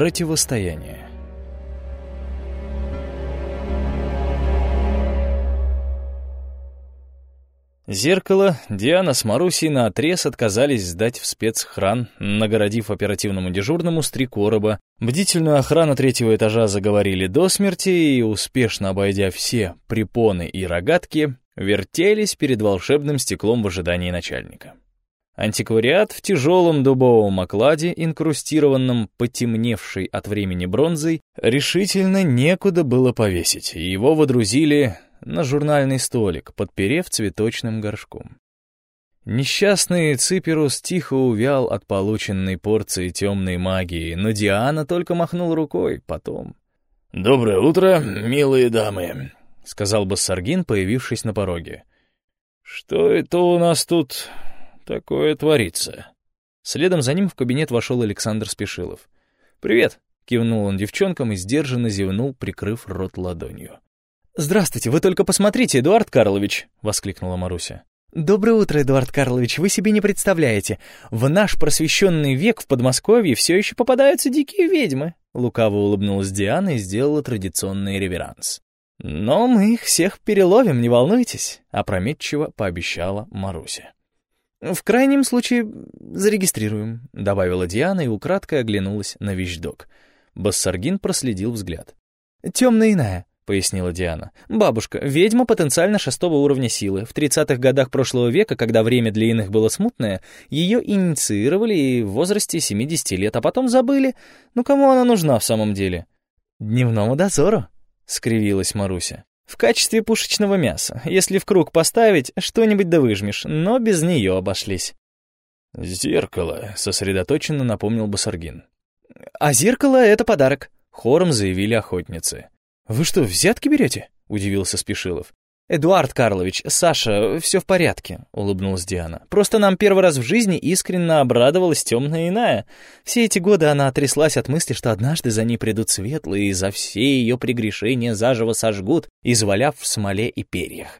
Противостояние. Зеркало Диана с Марусей наотрез отказались сдать в спецхран, нагородив оперативному дежурному с три короба. Бдительную охрану третьего этажа заговорили до смерти и, успешно обойдя все препоны и рогатки, вертелись перед волшебным стеклом в ожидании начальника. Антиквариат в тяжелом дубовом окладе, инкрустированном потемневшей от времени бронзой, решительно некуда было повесить, и его водрузили на журнальный столик, подперев цветочным горшком. Несчастный Циперус тихо увял от полученной порции темной магии, но Диана только махнул рукой потом. «Доброе утро, милые дамы», — сказал Бассаргин, появившись на пороге. «Что это у нас тут такое творится?» Следом за ним в кабинет вошел Александр Спешилов. «Привет!» — кивнул он девчонкам и сдержанно зевнул, прикрыв рот ладонью. «Здравствуйте, вы только посмотрите, Эдуард Карлович!» — воскликнула Маруся. «Доброе утро, Эдуард Карлович, вы себе не представляете. В наш просвещенный век в Подмосковье все еще попадаются дикие ведьмы!» Лукаво улыбнулась Диана и сделала традиционный реверанс. «Но мы их всех переловим, не волнуйтесь», — опрометчиво пообещала Маруся. «В крайнем случае зарегистрируем», — добавила Диана и украдкой оглянулась на вещдок. Бассаргин проследил взгляд. «Темная иная пояснила Диана. «Бабушка, ведьма потенциально шестого уровня силы. В 30-х годах прошлого века, когда время для иных было смутное, ее инициировали и в возрасте 70 лет, а потом забыли. Ну кому она нужна в самом деле?» «Дневному дозору», — скривилась Маруся. «В качестве пушечного мяса. Если в круг поставить, что-нибудь да выжмешь, но без нее обошлись». «Зеркало», — сосредоточенно напомнил Басаргин. «А зеркало — это подарок», — хором заявили охотницы. «Вы что, взятки берете?» — удивился Спешилов. «Эдуард Карлович, Саша, все в порядке», — улыбнулась Диана. «Просто нам первый раз в жизни искренне обрадовалась темная иная. Все эти годы она отряслась от мысли, что однажды за ней придут светлые и за все ее прегрешения заживо сожгут, изваляв в смоле и перьях.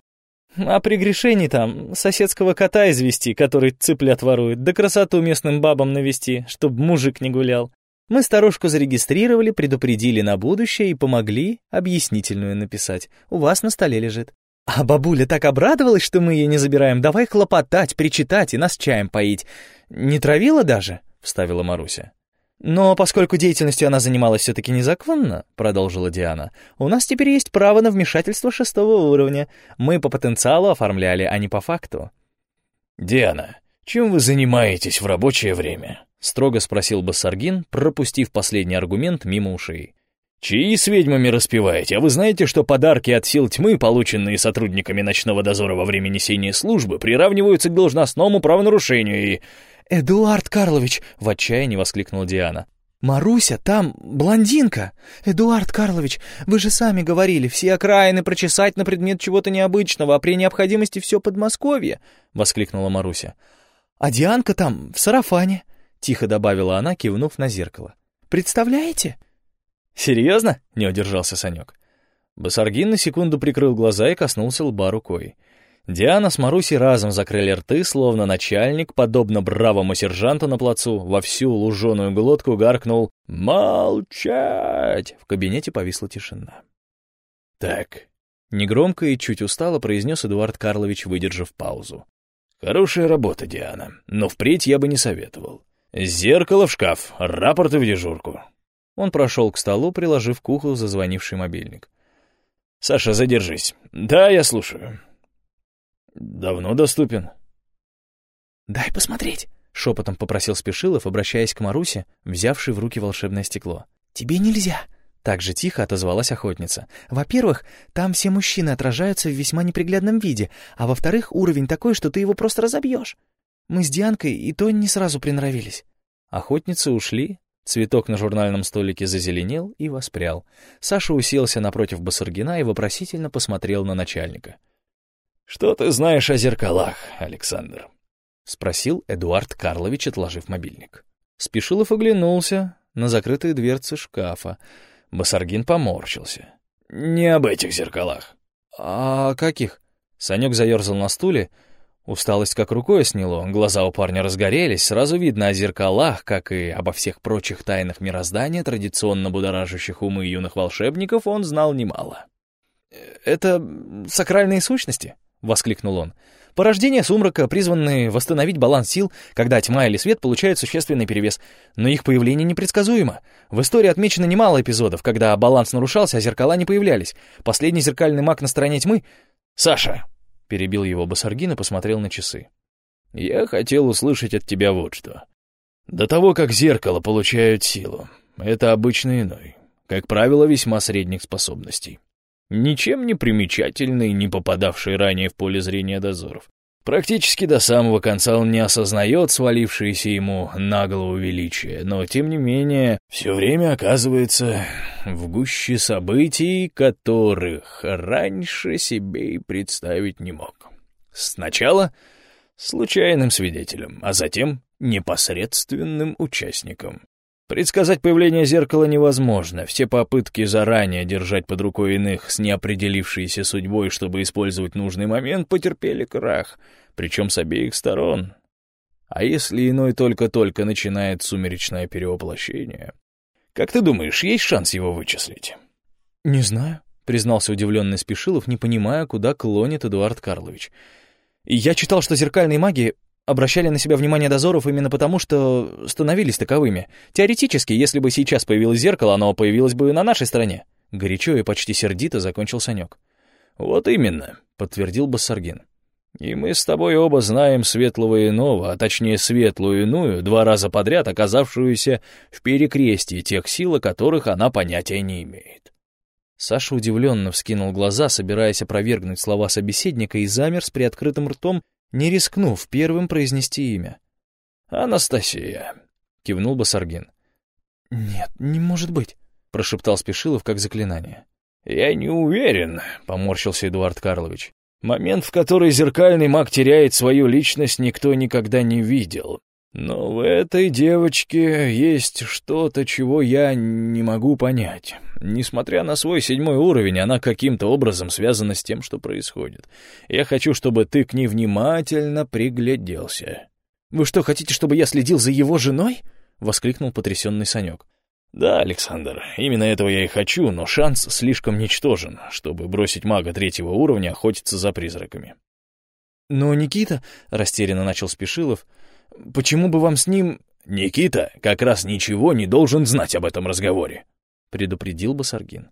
А прегрешений там соседского кота извести, который цыплят ворует, да красоту местным бабам навести, чтоб мужик не гулял. Мы старушку зарегистрировали, предупредили на будущее и помогли объяснительную написать. У вас на столе лежит. А бабуля так обрадовалась, что мы ее не забираем. Давай хлопотать, причитать и нас чаем поить. Не травила даже? Вставила Маруся. Но поскольку деятельностью она занималась все-таки незаконно, продолжила Диана, у нас теперь есть право на вмешательство шестого уровня. Мы по потенциалу оформляли, а не по факту. Диана, чем вы занимаетесь в рабочее время? — строго спросил Бассаргин, пропустив последний аргумент мимо ушей. «Чьи с ведьмами распеваете? А вы знаете, что подарки от сил тьмы, полученные сотрудниками ночного дозора во время несения службы, приравниваются к должностному правонарушению и...» «Эдуард Карлович!» — в отчаянии воскликнула Диана. «Маруся, там блондинка! Эдуард Карлович, вы же сами говорили, все окраины прочесать на предмет чего-то необычного, а при необходимости все Подмосковье!» — воскликнула Маруся. «А Дианка там, в сарафане!» — тихо добавила она, кивнув на зеркало. «Представляете?» «Серьезно?» — не удержался Санек. Басаргин на секунду прикрыл глаза и коснулся лба рукой. Диана с Марусей разом закрыли рты, словно начальник, подобно бравому сержанту на плацу, во всю луженую глотку гаркнул «Молчать!» В кабинете повисла тишина. «Так», — негромко и чуть устало произнес Эдуард Карлович, выдержав паузу. «Хорошая работа, Диана, но впредь я бы не советовал. «Зеркало в шкаф, рапорты в дежурку». Он прошел к столу, приложив к уху зазвонивший мобильник. «Саша, задержись. Да, я слушаю». «Давно доступен?» «Дай посмотреть», — шепотом попросил Спешилов, обращаясь к Марусе, взявшей в руки волшебное стекло. «Тебе нельзя», — так же тихо отозвалась охотница. «Во-первых, там все мужчины отражаются в весьма неприглядном виде, а во-вторых, уровень такой, что ты его просто разобьешь. Мы с Дианкой и то не сразу приноровились. Охотницы ушли, цветок на журнальном столике зазеленел и воспрял. Саша уселся напротив Басаргина и вопросительно посмотрел на начальника. «Что ты знаешь о зеркалах, Александр?» — спросил Эдуард Карлович, отложив мобильник. Спешилов оглянулся на закрытые дверцы шкафа. Басаргин поморщился. «Не об этих зеркалах». «А каких?» Санек заерзал на стуле, Усталость как рукой сняло, глаза у парня разгорелись, сразу видно о зеркалах, как и обо всех прочих тайнах мироздания, традиционно будоражащих умы юных волшебников, он знал немало. «Это сакральные сущности?» — воскликнул он. «Порождение сумрака, призванные восстановить баланс сил, когда тьма или свет получают существенный перевес. Но их появление непредсказуемо. В истории отмечено немало эпизодов, когда баланс нарушался, а зеркала не появлялись. Последний зеркальный маг на стороне тьмы... Саша!» — перебил его Басаргин и посмотрел на часы. «Я хотел услышать от тебя вот что. До того, как зеркало получают силу, это обычный иной, как правило, весьма средних способностей ничем не примечательный, не попадавший ранее в поле зрения дозоров. Практически до самого конца он не осознает свалившееся ему на голову величие, но, тем не менее, все время оказывается в гуще событий, которых раньше себе и представить не мог. Сначала случайным свидетелем, а затем непосредственным участником. Предсказать появление зеркала невозможно. Все попытки заранее держать под рукой иных с неопределившейся судьбой, чтобы использовать нужный момент, потерпели крах, причем с обеих сторон. А если иной только-только начинает сумеречное перевоплощение? Как ты думаешь, есть шанс его вычислить? «Не знаю», — признался удивленный Спешилов, не понимая, куда клонит Эдуард Карлович. «Я читал, что зеркальные маги обращали на себя внимание дозоров именно потому, что становились таковыми. Теоретически, если бы сейчас появилось зеркало, оно появилось бы на нашей стороне. Горячо и почти сердито закончил Санек. «Вот именно», — подтвердил Бассаргин. «И мы с тобой оба знаем светлого иного, а точнее светлую иную, два раза подряд оказавшуюся в перекрестии тех сил, о которых она понятия не имеет». Саша удивленно вскинул глаза, собираясь опровергнуть слова собеседника, и замер с приоткрытым ртом, не рискнув первым произнести имя. «Анастасия», — кивнул Басаргин. «Нет, не может быть», — прошептал Спешилов как заклинание. «Я не уверен», — поморщился Эдуард Карлович. «Момент, в который зеркальный маг теряет свою личность, никто никогда не видел. Но в этой девочке есть что-то, чего я не могу понять. Несмотря на свой седьмой уровень, она каким-то образом связана с тем, что происходит. Я хочу, чтобы ты к ней внимательно пригляделся». «Вы что, хотите, чтобы я следил за его женой?» — воскликнул потрясенный Санек. «Да, Александр, именно этого я и хочу, но шанс слишком ничтожен, чтобы бросить мага третьего уровня охотиться за призраками». «Но Никита...» — растерянно начал Спешилов — Почему бы вам с ним...» «Никита как раз ничего не должен знать об этом разговоре», — предупредил Басаргин.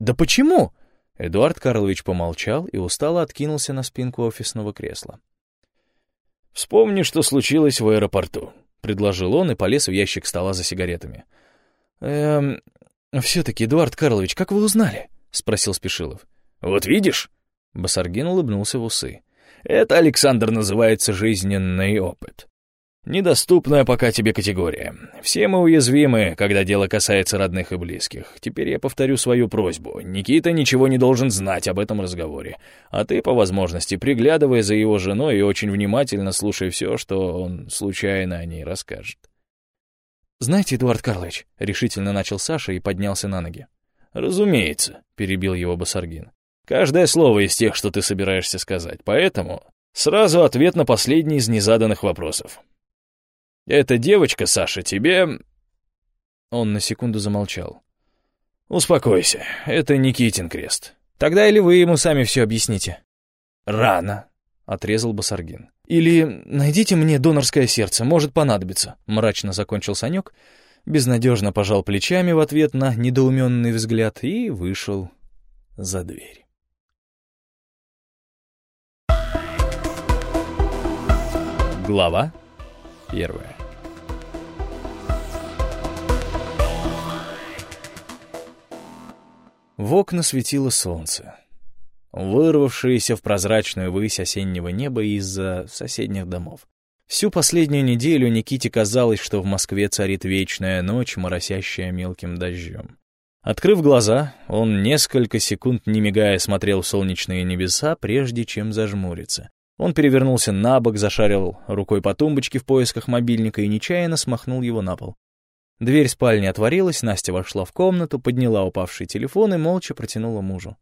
«Да почему?» Эдуард Карлович помолчал и устало откинулся на спинку офисного кресла. «Вспомни, что случилось в аэропорту», — предложил он и полез в ящик стола за сигаретами. «Эм, все-таки, Эдуард Карлович, как вы узнали?» — спросил Спешилов. «Вот видишь?» — Басаргин улыбнулся в усы. «Это, Александр, называется жизненный опыт. Недоступная пока тебе категория. Все мы уязвимы, когда дело касается родных и близких. Теперь я повторю свою просьбу. Никита ничего не должен знать об этом разговоре. А ты, по возможности, приглядывай за его женой и очень внимательно слушай все, что он случайно о ней расскажет. «Знаете, Эдуард Карлович», — решительно начал Саша и поднялся на ноги. «Разумеется», — перебил его Басаргин. «Каждое слово из тех, что ты собираешься сказать. Поэтому сразу ответ на последний из незаданных вопросов. Эта девочка, Саша, тебе...» Он на секунду замолчал. «Успокойся, это Никитин крест. Тогда или вы ему сами все объясните?» «Рано», — отрезал Басаргин. «Или найдите мне донорское сердце, может понадобиться», — мрачно закончил Санек, безнадежно пожал плечами в ответ на недоуменный взгляд и вышел за дверь. Глава первая В окна светило солнце, вырвавшееся в прозрачную высь осеннего неба из-за соседних домов. Всю последнюю неделю Никите казалось, что в Москве царит вечная ночь, моросящая мелким дождем. Открыв глаза, он несколько секунд, не мигая, смотрел в солнечные небеса, прежде чем зажмуриться. Он перевернулся на бок, зашарил рукой по тумбочке в поисках мобильника и нечаянно смахнул его на пол. Дверь спальни отворилась, Настя вошла в комнату, подняла упавший телефон и молча протянула мужу.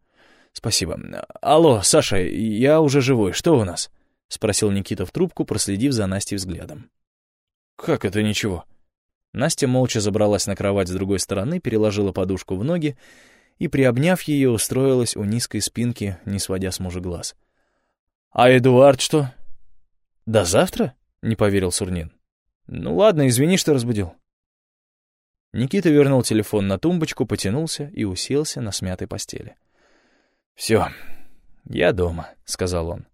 «Спасибо. Алло, Саша, я уже живой. Что у нас?» — спросил Никита в трубку, проследив за Настей взглядом. «Как это ничего?» Настя молча забралась на кровать с другой стороны, переложила подушку в ноги и, приобняв ее, устроилась у низкой спинки, не сводя с мужа глаз. «А Эдуард что?» «До завтра?» — не поверил Сурнин. «Ну ладно, извини, что разбудил». Никита вернул телефон на тумбочку, потянулся и уселся на смятой постели. «Все, я дома», — сказал он.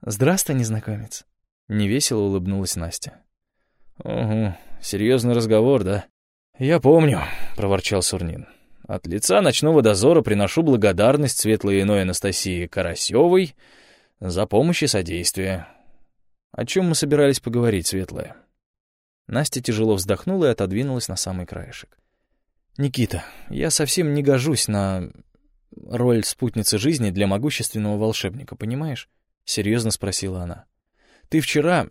«Здравствуй, незнакомец». Невесело улыбнулась Настя. «Угу, серьезный разговор, да?» «Я помню», — проворчал Сурнин. «От лица ночного дозора приношу благодарность светлой иной Анастасии Карасевой за помощь и содействие. О чем мы собирались поговорить, светлая?» Настя тяжело вздохнула и отодвинулась на самый краешек. «Никита, я совсем не гожусь на роль спутницы жизни для могущественного волшебника, понимаешь?» — серьезно спросила она. «Ты вчера,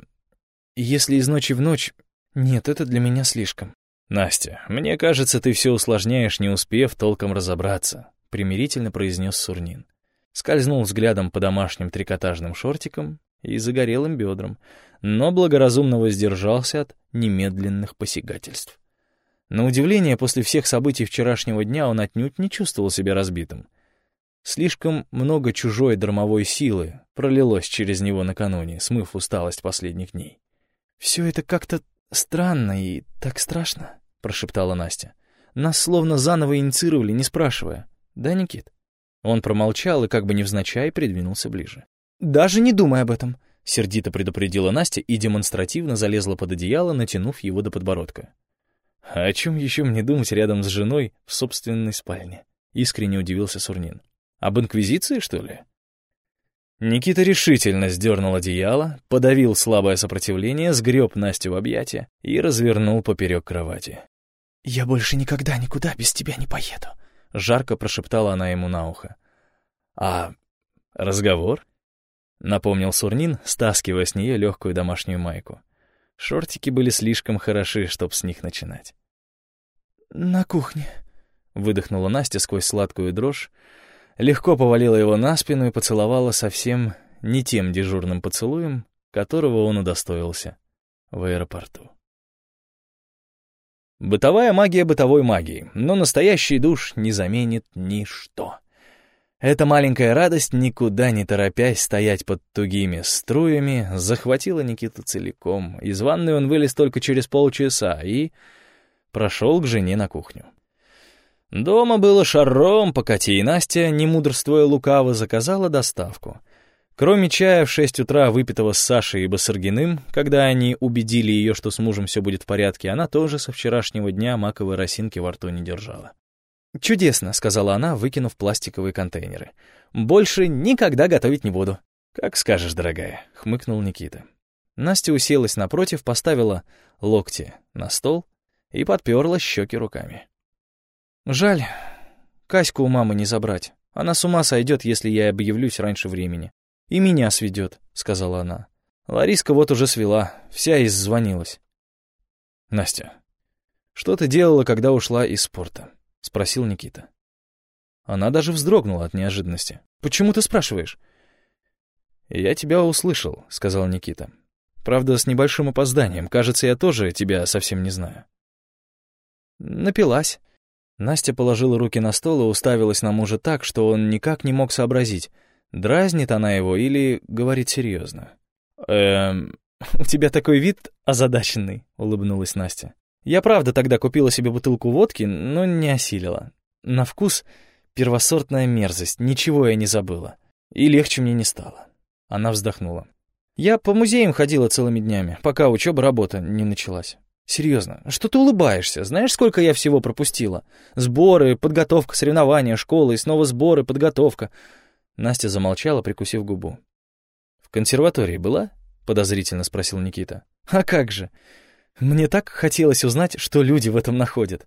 если из ночи в ночь... Нет, это для меня слишком». «Настя, мне кажется, ты все усложняешь, не успев толком разобраться», — примирительно произнес Сурнин. Скользнул взглядом по домашним трикотажным шортикам и загорелым бедрам, но благоразумно воздержался от немедленных посягательств. На удивление, после всех событий вчерашнего дня он отнюдь не чувствовал себя разбитым. Слишком много чужой дармовой силы пролилось через него накануне, смыв усталость последних дней. «Все это как-то странно и так страшно», — прошептала Настя. «Нас словно заново инициировали, не спрашивая. Да, Никит?» Он промолчал и как бы невзначай придвинулся ближе. «Даже не думай об этом», — сердито предупредила Настя и демонстративно залезла под одеяло, натянув его до подбородка. «А о чем еще мне думать рядом с женой в собственной спальне?» — искренне удивился Сурнин. «Об инквизиции, что ли?» Никита решительно сдернул одеяло, подавил слабое сопротивление, сгреб Настю в объятия и развернул поперек кровати. «Я больше никогда никуда без тебя не поеду», — жарко прошептала она ему на ухо. «А разговор?» — напомнил Сурнин, стаскивая с нее легкую домашнюю майку. Шортики были слишком хороши, чтоб с них начинать. «На кухне», — выдохнула Настя сквозь сладкую дрожь, легко повалила его на спину и поцеловала совсем не тем дежурным поцелуем, которого он удостоился в аэропорту. Бытовая магия бытовой магии, но настоящий душ не заменит ничто. Эта маленькая радость, никуда не торопясь стоять под тугими струями, захватила Никиту целиком. Из ванной он вылез только через полчаса и прошел к жене на кухню. Дома было шаром, покати, и Настя, не мудрствуя лукаво, заказала доставку. Кроме чая в шесть утра, выпитого с Сашей и Басаргиным, когда они убедили ее, что с мужем все будет в порядке, она тоже со вчерашнего дня маковой росинки во рту не держала. «Чудесно», — сказала она, выкинув пластиковые контейнеры. «Больше никогда готовить не буду». «Как скажешь, дорогая», — хмыкнул Никита. Настя уселась напротив, поставила локти на стол и подперла щеки руками. «Жаль, Каську у мамы не забрать. Она с ума сойдет, если я объявлюсь раньше времени. И меня сведет», — сказала она. Лариска вот уже свела, вся иззвонилась. «Настя, что ты делала, когда ушла из спорта?» — спросил Никита. Она даже вздрогнула от неожиданности. «Почему ты спрашиваешь?» «Я тебя услышал», — сказал Никита. «Правда, с небольшим опозданием. Кажется, я тоже тебя совсем не знаю». «Напилась». Настя положила руки на стол и уставилась на мужа так, что он никак не мог сообразить, дразнит она его или говорит серьезно. «Эм, у тебя такой вид озадаченный», — улыбнулась Настя. Я правда тогда купила себе бутылку водки, но не осилила. На вкус первосортная мерзость, ничего я не забыла. И легче мне не стало. Она вздохнула. Я по музеям ходила целыми днями, пока учеба, работа не началась. Серьезно, что ты улыбаешься? Знаешь, сколько я всего пропустила? Сборы, подготовка, соревнования, школа и снова сборы, подготовка. Настя замолчала, прикусив губу. «В консерватории была?» — подозрительно спросил Никита. «А как же? Мне так хотелось узнать, что люди в этом находят.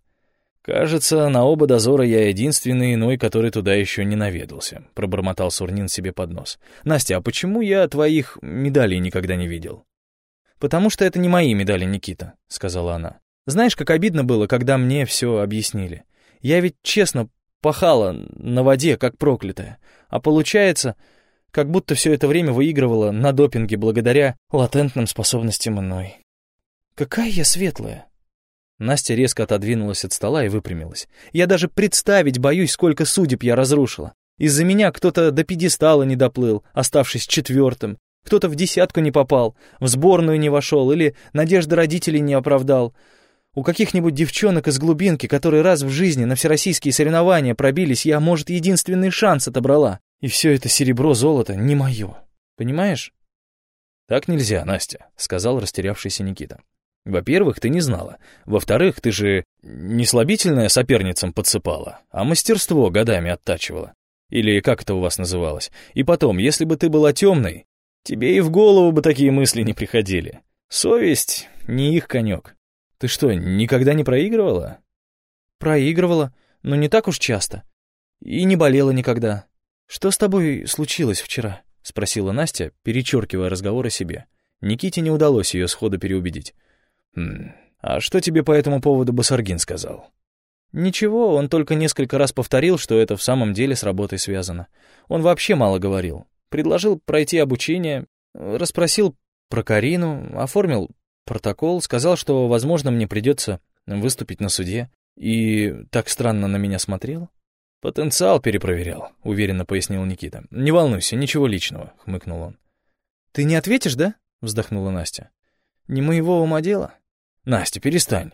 «Кажется, на оба дозора я единственный иной, который туда еще не наведался», — пробормотал Сурнин себе под нос. «Настя, а почему я твоих медалей никогда не видел?» «Потому что это не мои медали, Никита», — сказала она. «Знаешь, как обидно было, когда мне все объяснили. Я ведь честно пахала на воде, как проклятая. А получается, как будто все это время выигрывала на допинге благодаря латентным способностям иной. Какая я светлая. Настя резко отодвинулась от стола и выпрямилась. Я даже представить боюсь, сколько судеб я разрушила. Из-за меня кто-то до пьедестала не доплыл, оставшись четвертым. Кто-то в десятку не попал, в сборную не вошел или надежды родителей не оправдал. У каких-нибудь девчонок из глубинки, которые раз в жизни на всероссийские соревнования пробились, я, может, единственный шанс отобрала. И все это серебро-золото не мое. Понимаешь? «Так нельзя, Настя», — сказал растерявшийся Никита. «Во-первых, ты не знала. Во-вторых, ты же не слабительное соперницам подсыпала, а мастерство годами оттачивала. Или как это у вас называлось. И потом, если бы ты была темной, тебе и в голову бы такие мысли не приходили. Совесть — не их конек. Ты что, никогда не проигрывала? Проигрывала, но не так уж часто. И не болела никогда. Что с тобой случилось вчера? Спросила Настя, перечеркивая разговор о себе. Никите не удалось ее сходу переубедить. «Хм, а что тебе по этому поводу Басаргин сказал?» «Ничего, он только несколько раз повторил, что это в самом деле с работой связано. Он вообще мало говорил. Предложил пройти обучение, расспросил про Карину, оформил протокол, сказал, что, возможно, мне придется выступить на суде, и так странно на меня смотрел. «Потенциал перепроверял», — уверенно пояснил Никита. «Не волнуйся, ничего личного», — хмыкнул он. «Ты не ответишь, да?» — вздохнула Настя. «Не моего ума дело». «Настя, перестань.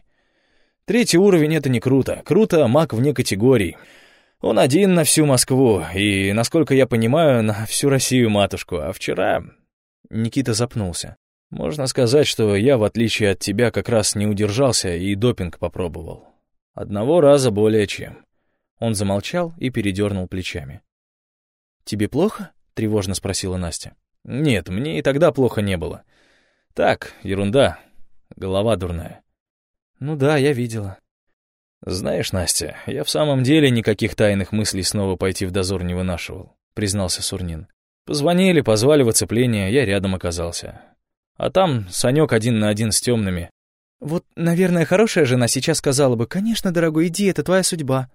Третий уровень — это не круто. Круто — маг вне категорий. Он один на всю Москву и, насколько я понимаю, на всю Россию-матушку. А вчера...» Никита запнулся. Можно сказать, что я, в отличие от тебя, как раз не удержался и допинг попробовал. Одного раза более чем. Он замолчал и передернул плечами. «Тебе плохо?» — тревожно спросила Настя. «Нет, мне и тогда плохо не было. Так, ерунда. Голова дурная». «Ну да, я видела». «Знаешь, Настя, я в самом деле никаких тайных мыслей снова пойти в дозор не вынашивал», — признался Сурнин. «Позвонили, позвали в оцепление, я рядом оказался. А там Санек один на один с темными. «Вот, наверное, хорошая жена сейчас сказала бы, «Конечно, дорогой, иди, это твоя судьба».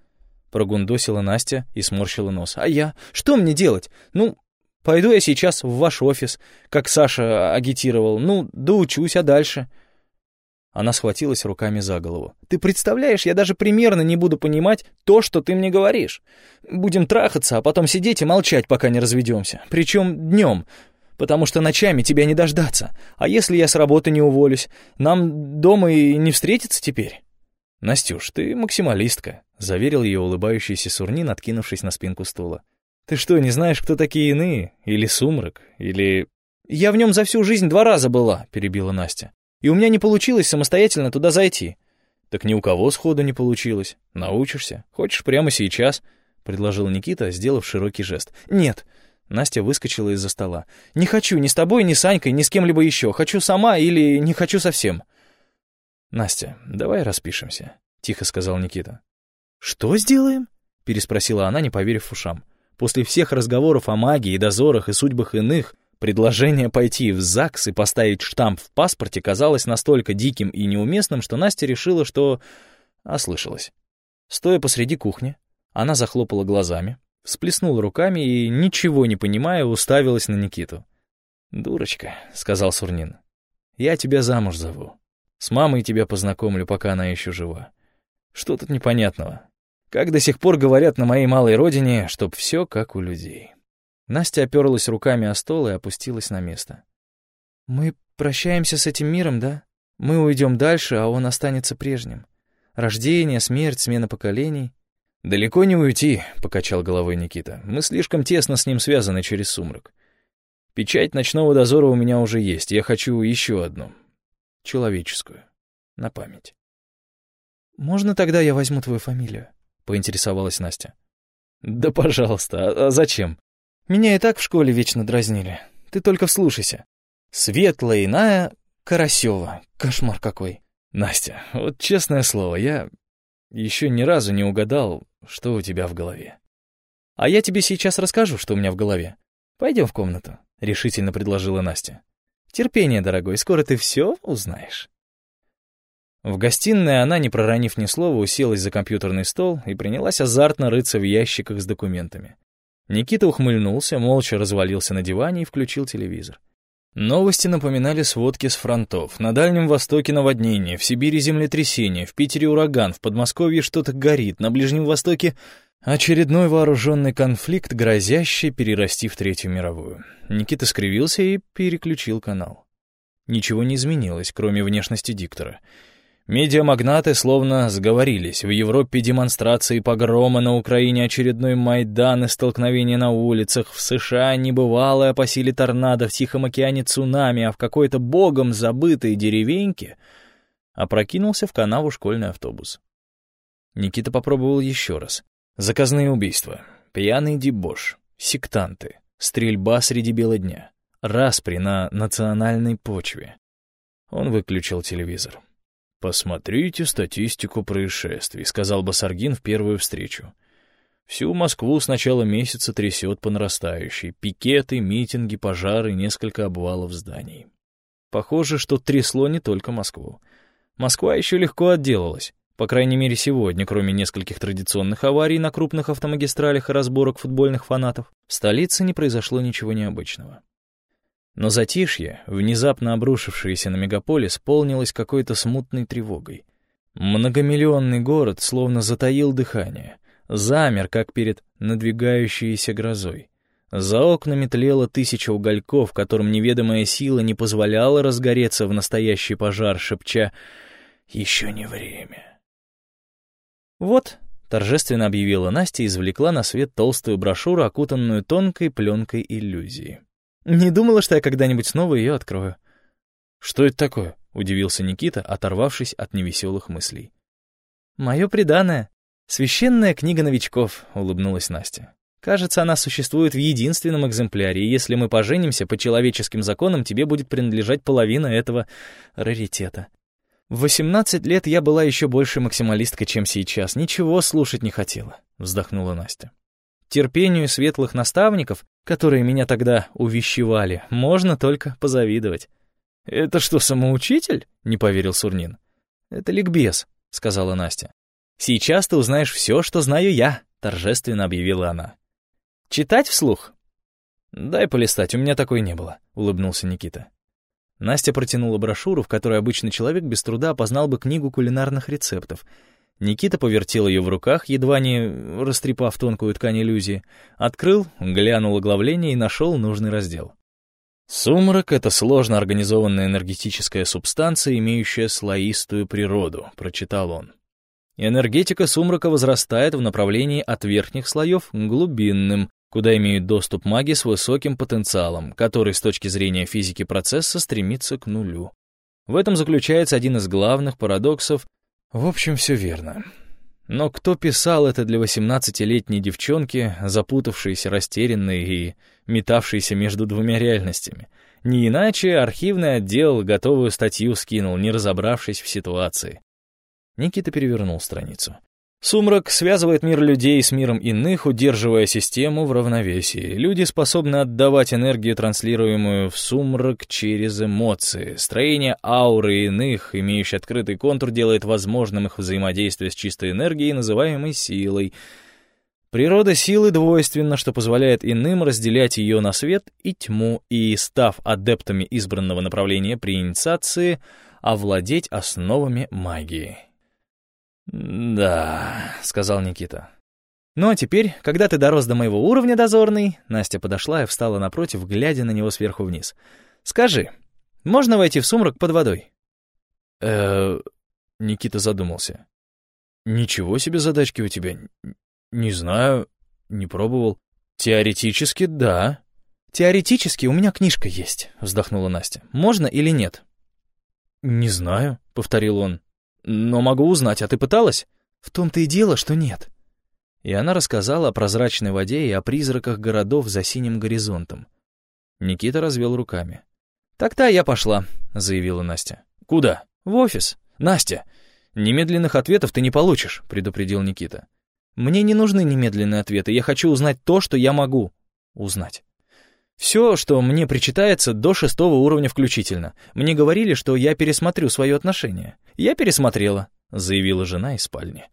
Прогундосила Настя и сморщила нос. «А я? Что мне делать? Ну, пойду я сейчас в ваш офис, как Саша агитировал. Ну, доучусь, а дальше?» Она схватилась руками за голову. «Ты представляешь, я даже примерно не буду понимать то, что ты мне говоришь. Будем трахаться, а потом сидеть и молчать, пока не разведемся. Причем днем потому что ночами тебя не дождаться. А если я с работы не уволюсь? Нам дома и не встретиться теперь?» «Настюш, ты максималистка», — заверил ее улыбающийся Сурнин, откинувшись на спинку стула. «Ты что, не знаешь, кто такие иные? Или сумрак? Или...» «Я в нем за всю жизнь два раза была», — перебила Настя. «И у меня не получилось самостоятельно туда зайти». «Так ни у кого сходу не получилось. Научишься. Хочешь прямо сейчас?» — предложил Никита, сделав широкий жест. «Нет», Настя выскочила из-за стола. «Не хочу ни с тобой, ни с Анькой, ни с кем-либо еще. Хочу сама или не хочу совсем». «Настя, давай распишемся», — тихо сказал Никита. «Что сделаем?» — переспросила она, не поверив ушам. После всех разговоров о магии, дозорах и судьбах иных, предложение пойти в ЗАГС и поставить штамп в паспорте казалось настолько диким и неуместным, что Настя решила, что... ослышалась. Стоя посреди кухни, она захлопала глазами, всплеснула руками и, ничего не понимая, уставилась на Никиту. «Дурочка», — сказал Сурнин, — «я тебя замуж зову. С мамой тебя познакомлю, пока она еще жива. Что тут непонятного? Как до сих пор говорят на моей малой родине, чтоб все как у людей». Настя оперлась руками о стол и опустилась на место. «Мы прощаемся с этим миром, да? Мы уйдем дальше, а он останется прежним. Рождение, смерть, смена поколений. «Далеко не уйти», — покачал головой Никита. «Мы слишком тесно с ним связаны через сумрак. Печать ночного дозора у меня уже есть. Я хочу еще одну. Человеческую. На память». «Можно тогда я возьму твою фамилию?» — поинтересовалась Настя. «Да пожалуйста. А, а зачем?» «Меня и так в школе вечно дразнили. Ты только вслушайся. Светлая иная Карасева. Кошмар какой». «Настя, вот честное слово, я еще ни разу не угадал, что у тебя в голове. А я тебе сейчас расскажу, что у меня в голове. Пойдем в комнату, решительно предложила Настя. Терпение, дорогой, скоро ты все узнаешь. В гостиной она, не проронив ни слова, уселась за компьютерный стол и принялась азартно рыться в ящиках с документами. Никита ухмыльнулся, молча развалился на диване и включил телевизор. Новости напоминали сводки с фронтов. На Дальнем Востоке наводнение, в Сибири землетрясение, в Питере ураган, в Подмосковье что-то горит, на Ближнем Востоке очередной вооруженный конфликт, грозящий перерасти в Третью мировую. Никита скривился и переключил канал. Ничего не изменилось, кроме внешности диктора — Медиамагнаты словно сговорились. В Европе демонстрации погрома, на Украине очередной Майдан и столкновения на улицах. В США небывалое по силе торнадо, в Тихом океане цунами, а в какой-то богом забытой деревеньке опрокинулся в канаву школьный автобус. Никита попробовал еще раз. Заказные убийства, пьяный дебош, сектанты, стрельба среди бела дня, распри на национальной почве. Он выключил телевизор. «Посмотрите статистику происшествий», — сказал Басаргин в первую встречу. «Всю Москву с начала месяца трясет по нарастающей. Пикеты, митинги, пожары, несколько обвалов зданий. Похоже, что трясло не только Москву. Москва еще легко отделалась. По крайней мере, сегодня, кроме нескольких традиционных аварий на крупных автомагистралях и разборок футбольных фанатов, в столице не произошло ничего необычного. Но затишье, внезапно обрушившееся на мегаполис, полнилось какой-то смутной тревогой. Многомиллионный город словно затаил дыхание, замер, как перед надвигающейся грозой. За окнами тлело тысяча угольков, которым неведомая сила не позволяла разгореться в настоящий пожар, шепча «Еще не время». «Вот», — торжественно объявила Настя и извлекла на свет толстую брошюру, окутанную тонкой пленкой иллюзии. Не думала, что я когда-нибудь снова ее открою. «Что это такое?» — удивился Никита, оторвавшись от невеселых мыслей. «Мое преданное. Священная книга новичков», — улыбнулась Настя. «Кажется, она существует в единственном экземпляре, и если мы поженимся, по человеческим законам тебе будет принадлежать половина этого раритета. В 18 лет я была еще больше максималисткой, чем сейчас. Ничего слушать не хотела», — вздохнула Настя. Терпению светлых наставников, которые меня тогда увещевали, можно только позавидовать. «Это что, самоучитель?» — не поверил Сурнин. «Это ликбез», — сказала Настя. «Сейчас ты узнаешь все, что знаю я», — торжественно объявила она. «Читать вслух?» «Дай полистать, у меня такой не было», — улыбнулся Никита. Настя протянула брошюру, в которой обычный человек без труда опознал бы книгу кулинарных рецептов — Никита повертел ее в руках, едва не растрепав тонкую ткань иллюзии, открыл, глянул оглавление и нашел нужный раздел. «Сумрак — это сложно организованная энергетическая субстанция, имеющая слоистую природу», — прочитал он. Энергетика сумрака возрастает в направлении от верхних слоев к глубинным, куда имеют доступ маги с высоким потенциалом, который с точки зрения физики процесса стремится к нулю. В этом заключается один из главных парадоксов в общем, все верно. Но кто писал это для восемнадцатилетней девчонки, запутавшейся, растерянной и метавшейся между двумя реальностями? Не иначе архивный отдел готовую статью скинул, не разобравшись в ситуации. Никита перевернул страницу. Сумрак связывает мир людей с миром иных, удерживая систему в равновесии. Люди способны отдавать энергию, транслируемую в сумрак, через эмоции. Строение ауры иных, имеющий открытый контур, делает возможным их взаимодействие с чистой энергией, называемой силой. Природа силы двойственна, что позволяет иным разделять ее на свет и тьму, и, став адептами избранного направления при инициации, овладеть основами магии. «Да», — сказал Никита. «Ну а теперь, когда ты дорос до моего уровня, дозорный...» Настя подошла и встала напротив, глядя на него сверху вниз. «Скажи, можно войти в сумрак под водой?» э Никита задумался. «Ничего себе задачки у тебя. Не знаю, не пробовал. Теоретически, да». «Теоретически у меня книжка есть», — вздохнула Настя. «Можно или нет?» «Не знаю», — повторил он. «Но могу узнать, а ты пыталась?» «В том-то и дело, что нет». И она рассказала о прозрачной воде и о призраках городов за синим горизонтом. Никита развел руками. «Так-то я пошла», — заявила Настя. «Куда?» «В офис». «Настя, немедленных ответов ты не получишь», — предупредил Никита. «Мне не нужны немедленные ответы, я хочу узнать то, что я могу узнать». Все, что мне причитается, до шестого уровня включительно. Мне говорили, что я пересмотрю свое отношение. Я пересмотрела, заявила жена из спальни.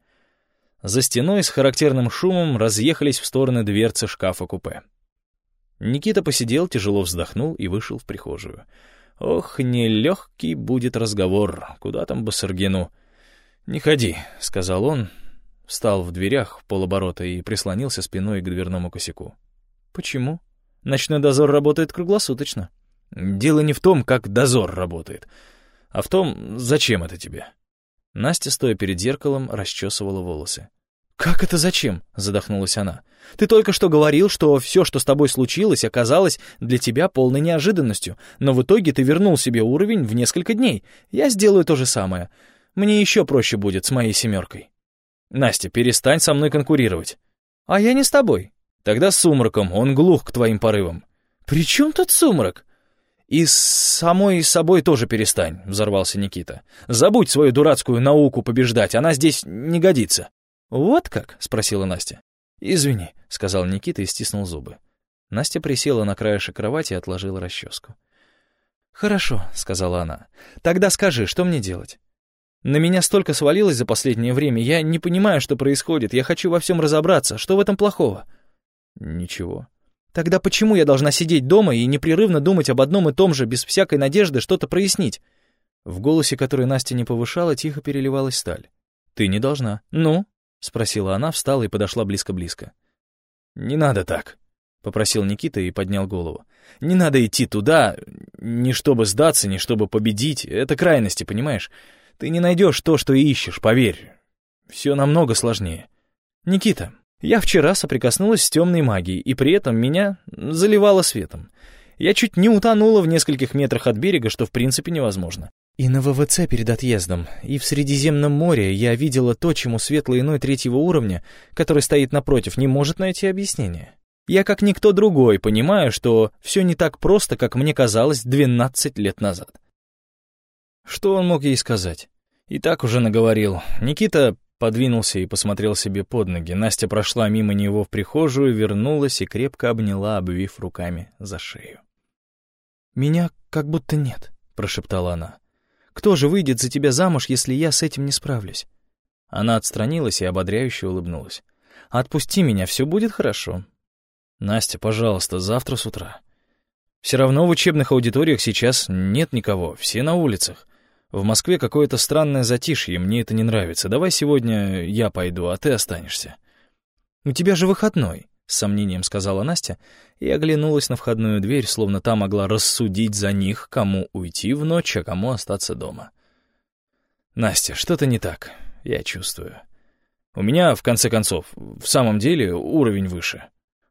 За стеной с характерным шумом разъехались в стороны дверцы шкафа-купе. Никита посидел, тяжело вздохнул и вышел в прихожую. Ох, нелегкий будет разговор. Куда там Басаргину? «Не ходи», — сказал он, встал в дверях полоборота и прислонился спиной к дверному косяку. «Почему? Ночной дозор работает круглосуточно». «Дело не в том, как дозор работает, а в том, зачем это тебе». Настя, стоя перед зеркалом, расчесывала волосы. «Как это зачем?» — задохнулась она. «Ты только что говорил, что все, что с тобой случилось, оказалось для тебя полной неожиданностью, но в итоге ты вернул себе уровень в несколько дней. Я сделаю то же самое. Мне еще проще будет с моей семеркой». «Настя, перестань со мной конкурировать». «А я не с тобой». «Тогда с сумраком, он глух к твоим порывам». «При чем тут сумрак?» «И с самой собой тоже перестань», — взорвался Никита. «Забудь свою дурацкую науку побеждать, она здесь не годится». «Вот как?» — спросила Настя. «Извини», — сказал Никита и стиснул зубы. Настя присела на краешек кровати и отложила расческу. «Хорошо», — сказала она. «Тогда скажи, что мне делать?» «На меня столько свалилось за последнее время, я не понимаю, что происходит, я хочу во всем разобраться. Что в этом плохого?» «Ничего», Тогда почему я должна сидеть дома и непрерывно думать об одном и том же, без всякой надежды что-то прояснить? В голосе, который Настя не повышала, тихо переливалась сталь. «Ты не должна». «Ну?» — спросила она, встала и подошла близко-близко. «Не надо так», — попросил Никита и поднял голову. «Не надо идти туда, ни чтобы сдаться, ни чтобы победить. Это крайности, понимаешь? Ты не найдешь то, что ищешь, поверь. Все намного сложнее. Никита, я вчера соприкоснулась с темной магией, и при этом меня заливало светом. Я чуть не утонула в нескольких метрах от берега, что в принципе невозможно. И на ВВЦ перед отъездом, и в Средиземном море я видела то, чему светлый иной третьего уровня, который стоит напротив, не может найти объяснение. Я, как никто другой, понимаю, что все не так просто, как мне казалось 12 лет назад. Что он мог ей сказать? И так уже наговорил. Никита Подвинулся и посмотрел себе под ноги. Настя прошла мимо него в прихожую, вернулась и крепко обняла, обвив руками за шею. «Меня как будто нет», — прошептала она. «Кто же выйдет за тебя замуж, если я с этим не справлюсь?» Она отстранилась и ободряюще улыбнулась. «Отпусти меня, все будет хорошо». «Настя, пожалуйста, завтра с утра». «Все равно в учебных аудиториях сейчас нет никого, все на улицах. В Москве какое-то странное затишье, мне это не нравится. Давай сегодня я пойду, а ты останешься». «У тебя же выходной», — с сомнением сказала Настя и оглянулась на входную дверь, словно та могла рассудить за них, кому уйти в ночь, а кому остаться дома. «Настя, что-то не так, я чувствую. У меня, в конце концов, в самом деле уровень выше».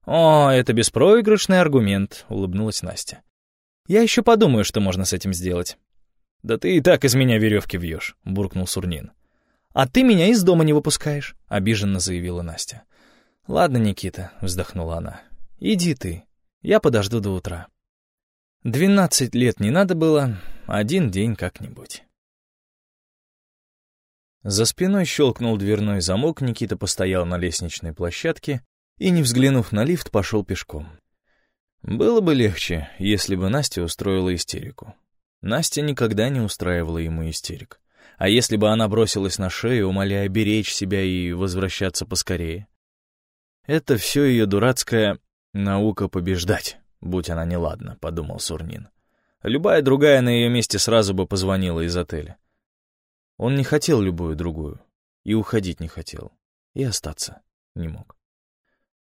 «О, это беспроигрышный аргумент», — улыбнулась Настя. «Я еще подумаю, что можно с этим сделать. «Да ты и так из меня веревки вьешь», — буркнул Сурнин. «А ты меня из дома не выпускаешь», — обиженно заявила Настя. «Ладно, Никита», — вздохнула она. «Иди ты, я подожду до утра». Двенадцать лет не надо было, один день как-нибудь. За спиной щелкнул дверной замок, Никита постоял на лестничной площадке и, не взглянув на лифт, пошел пешком. Было бы легче, если бы Настя устроила истерику. Настя никогда не устраивала ему истерик. А если бы она бросилась на шею, умоляя беречь себя и возвращаться поскорее? Это все ее дурацкая наука побеждать, будь она неладна, подумал Сурнин. Любая другая на ее месте сразу бы позвонила из отеля. Он не хотел любую другую, и уходить не хотел, и остаться не мог.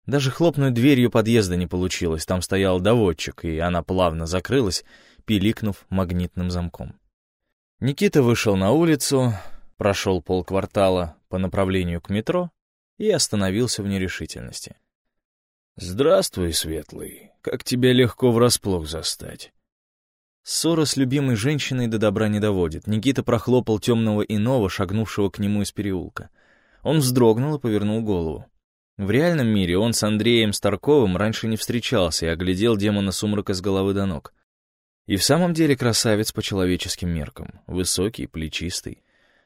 Даже хлопнуть дверью подъезда не получилось, там стоял доводчик, и она плавно закрылась, пиликнув магнитным замком. Никита вышел на улицу, прошел полквартала по направлению к метро и остановился в нерешительности. «Здравствуй, Светлый. Как тебя легко врасплох застать». Ссора с любимой женщиной до добра не доводит. Никита прохлопал темного иного, шагнувшего к нему из переулка. Он вздрогнул и повернул голову. В реальном мире он с Андреем Старковым раньше не встречался и оглядел демона сумрака с головы до ног. И в самом деле красавец по человеческим меркам, высокий, плечистый.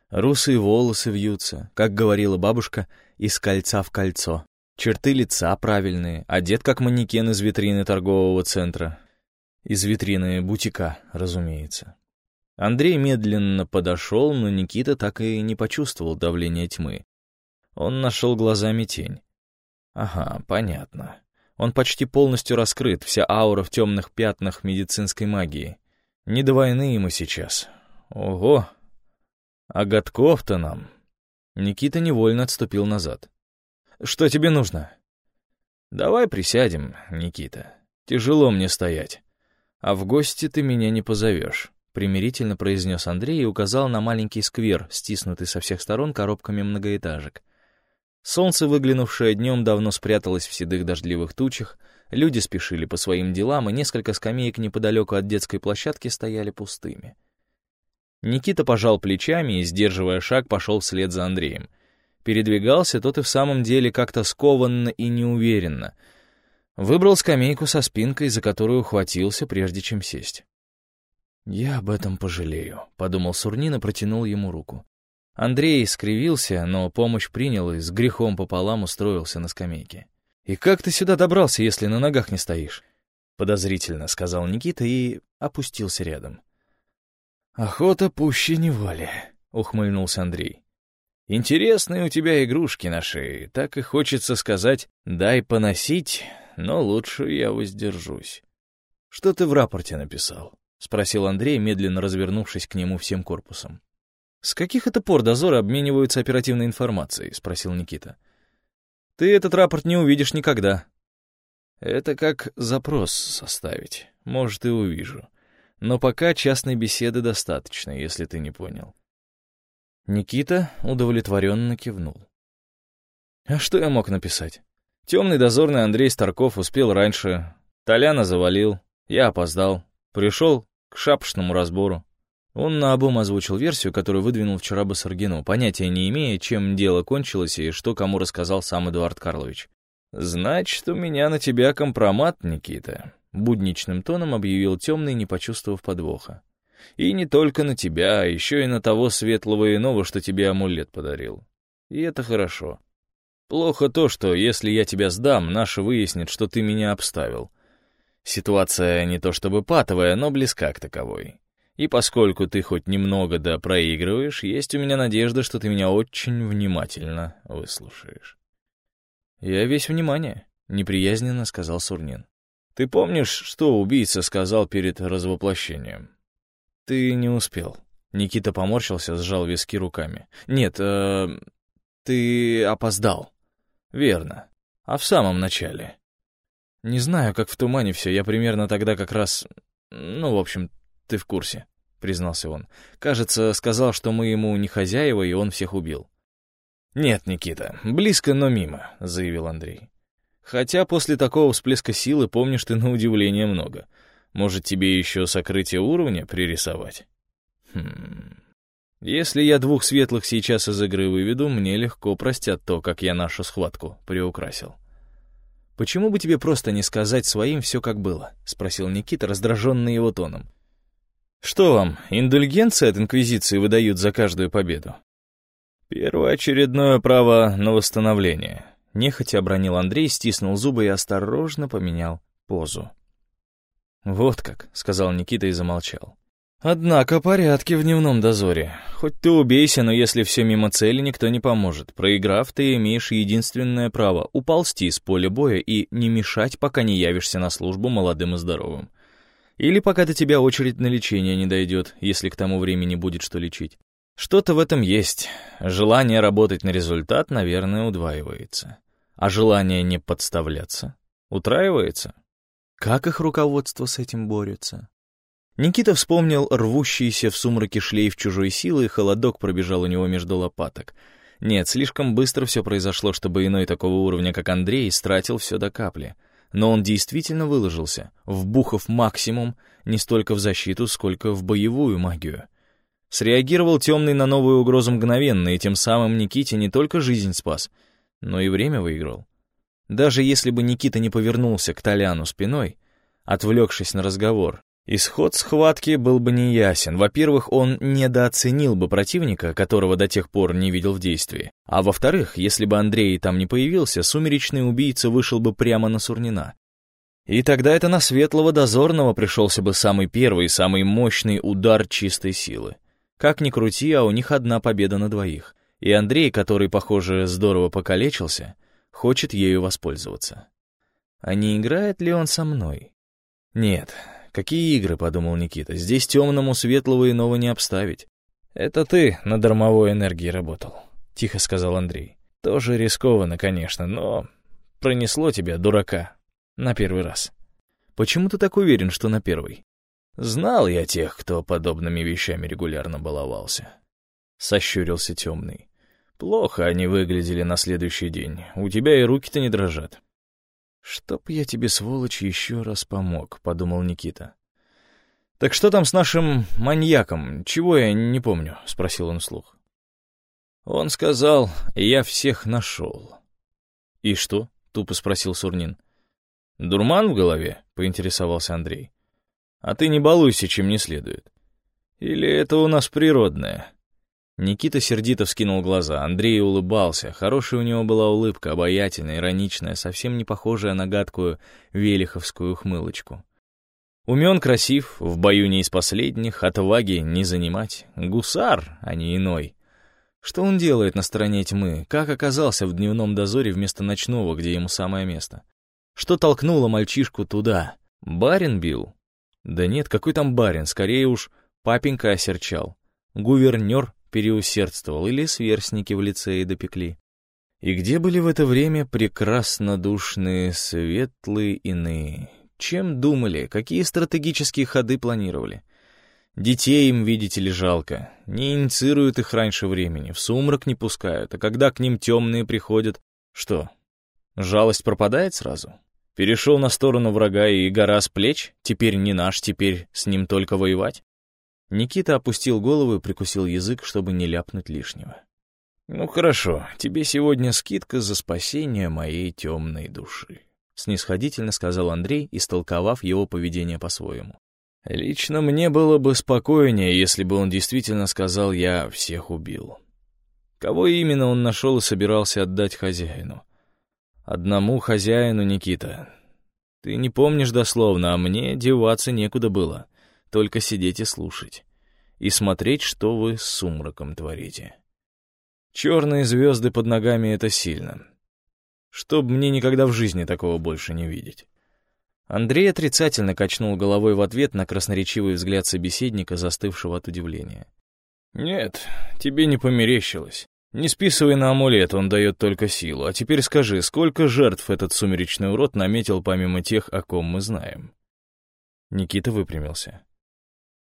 Русые волосы вьются, как говорила бабушка, из кольца в кольцо. Черты лица правильные, одет как манекен из витрины торгового центра. Из витрины бутика, разумеется. Андрей медленно подошел, но Никита так и не почувствовал давления тьмы. Он нашел глазами тень. Ага, понятно. Он почти полностью раскрыт, вся аура в темных пятнах медицинской магии. Не до войны ему сейчас. Ого! А годков-то нам... Никита невольно отступил назад. «Что тебе нужно?» «Давай присядем, Никита. Тяжело мне стоять. А в гости ты меня не позовешь», — примирительно произнес Андрей и указал на маленький сквер, стиснутый со всех сторон коробками многоэтажек. Солнце, выглянувшее днем, давно спряталось в седых дождливых тучах, люди спешили по своим делам, и несколько скамеек неподалеку от детской площадки стояли пустыми. Никита пожал плечами и, сдерживая шаг, пошел вслед за Андреем. Передвигался тот и в самом деле как-то скованно и неуверенно. Выбрал скамейку со спинкой, за которую ухватился, прежде чем сесть. «Я об этом пожалею», — подумал Сурнин и протянул ему руку. Андрей скривился, но помощь принял и с грехом пополам устроился на скамейке. «И как ты сюда добрался, если на ногах не стоишь?» Подозрительно сказал Никита и опустился рядом. «Охота пуще неволи», — ухмыльнулся Андрей. «Интересные у тебя игрушки на шее, так и хочется сказать «дай поносить», но лучше я воздержусь». «Что ты в рапорте написал?» — спросил Андрей, медленно развернувшись к нему всем корпусом. «С каких это пор дозоры обмениваются оперативной информацией?» — спросил Никита. «Ты этот рапорт не увидишь никогда». «Это как запрос составить. Может, и увижу. Но пока частной беседы достаточно, если ты не понял». Никита удовлетворенно кивнул. «А что я мог написать? Темный дозорный Андрей Старков успел раньше, Толяна завалил, я опоздал, пришел к шапошному разбору. Он наобум озвучил версию, которую выдвинул вчера Басаргину, понятия не имея, чем дело кончилось и что кому рассказал сам Эдуард Карлович. «Значит, у меня на тебя компромат, Никита», — будничным тоном объявил темный, не почувствовав подвоха. «И не только на тебя, а еще и на того светлого иного, что тебе амулет подарил. И это хорошо. Плохо то, что если я тебя сдам, наши выяснят, что ты меня обставил. Ситуация не то чтобы патовая, но близка к таковой. И поскольку ты хоть немного да проигрываешь, есть у меня надежда, что ты меня очень внимательно выслушаешь. «Я весь внимание», — неприязненно сказал Сурнин. «Ты помнишь, что убийца сказал перед развоплощением?» «Ты не успел». Никита поморщился, сжал виски руками. «Нет, э, ты опоздал». «Верно. А в самом начале?» «Не знаю, как в тумане все. Я примерно тогда как раз... Ну, в общем, ты в курсе», — признался он. «Кажется, сказал, что мы ему не хозяева, и он всех убил». «Нет, Никита, близко, но мимо», — заявил Андрей. «Хотя после такого всплеска силы помнишь ты на удивление много. Может, тебе еще сокрытие уровня пририсовать?» «Хм... Если я двух светлых сейчас из игры выведу, мне легко простят то, как я нашу схватку приукрасил». «Почему бы тебе просто не сказать своим все как было?» — спросил Никита, раздраженный его тоном. Что вам, индульгенции от Инквизиции выдают за каждую победу? Первоочередное право на восстановление. Нехотя обронил Андрей, стиснул зубы и осторожно поменял позу. «Вот как», — сказал Никита и замолчал. «Однако порядки в дневном дозоре. Хоть ты убейся, но если все мимо цели, никто не поможет. Проиграв, ты имеешь единственное право — уползти с поля боя и не мешать, пока не явишься на службу молодым и здоровым. Или пока до тебя очередь на лечение не дойдет, если к тому времени будет что лечить. Что-то в этом есть. Желание работать на результат, наверное, удваивается. А желание не подставляться утраивается. Как их руководство с этим борется? Никита вспомнил рвущийся в сумраке шлейф чужой силы, и холодок пробежал у него между лопаток. Нет, слишком быстро все произошло, чтобы иной такого уровня, как Андрей, стратил все до капли — но он действительно выложился, вбухав максимум не столько в защиту, сколько в боевую магию. Среагировал темный на новую угрозу мгновенно, и тем самым Никите не только жизнь спас, но и время выиграл. Даже если бы Никита не повернулся к Толяну спиной, отвлекшись на разговор, Исход схватки был бы неясен. Во-первых, он недооценил бы противника, которого до тех пор не видел в действии. А во-вторых, если бы Андрей там не появился, сумеречный убийца вышел бы прямо на Сурнина. И тогда это на светлого дозорного пришелся бы самый первый, самый мощный удар чистой силы. Как ни крути, а у них одна победа на двоих. И Андрей, который, похоже, здорово покалечился, хочет ею воспользоваться. А не играет ли он со мной? Нет, какие игры, подумал Никита, здесь темному светлого иного не обставить. Это ты на дармовой энергии работал, тихо сказал Андрей. Тоже рискованно, конечно, но пронесло тебя, дурака, на первый раз. Почему ты так уверен, что на первый? Знал я тех, кто подобными вещами регулярно баловался. Сощурился темный. Плохо они выглядели на следующий день. У тебя и руки-то не дрожат. «Чтоб я тебе, сволочь, еще раз помог», — подумал Никита. «Так что там с нашим маньяком? Чего я не помню?» — спросил он вслух. Он сказал, «Я всех нашел». «И что?» — тупо спросил Сурнин. «Дурман в голове?» — поинтересовался Андрей. «А ты не балуйся, чем не следует. Или это у нас природное?» Никита сердито вскинул глаза, Андрей улыбался. Хорошая у него была улыбка, обаятельная, ироничная, совсем не похожая на гадкую велиховскую ухмылочку. Умен, красив, в бою не из последних, отваги не занимать. Гусар, а не иной. Что он делает на стороне тьмы? Как оказался в дневном дозоре вместо ночного, где ему самое место? Что толкнуло мальчишку туда? Барин бил? Да нет, какой там барин, скорее уж папенька осерчал. Гувернер переусердствовал или сверстники в лицее допекли. И где были в это время прекрасно душные, светлые иные? Чем думали, какие стратегические ходы планировали? Детей им, видите ли, жалко. Не инициируют их раньше времени, в сумрак не пускают, а когда к ним темные приходят, что, жалость пропадает сразу? Перешел на сторону врага и гора с плеч, теперь не наш, теперь с ним только воевать? Никита опустил голову и прикусил язык, чтобы не ляпнуть лишнего. «Ну хорошо, тебе сегодня скидка за спасение моей темной души», — снисходительно сказал Андрей, истолковав его поведение по-своему. «Лично мне было бы спокойнее, если бы он действительно сказал «я всех убил». Кого именно он нашел и собирался отдать хозяину? Одному хозяину, Никита. Ты не помнишь дословно, а мне деваться некуда было только сидеть и слушать. И смотреть, что вы с сумраком творите. Черные звезды под ногами — это сильно. Чтоб мне никогда в жизни такого больше не видеть. Андрей отрицательно качнул головой в ответ на красноречивый взгляд собеседника, застывшего от удивления. «Нет, тебе не померещилось. Не списывай на амулет, он дает только силу. А теперь скажи, сколько жертв этот сумеречный урод наметил помимо тех, о ком мы знаем?» Никита выпрямился.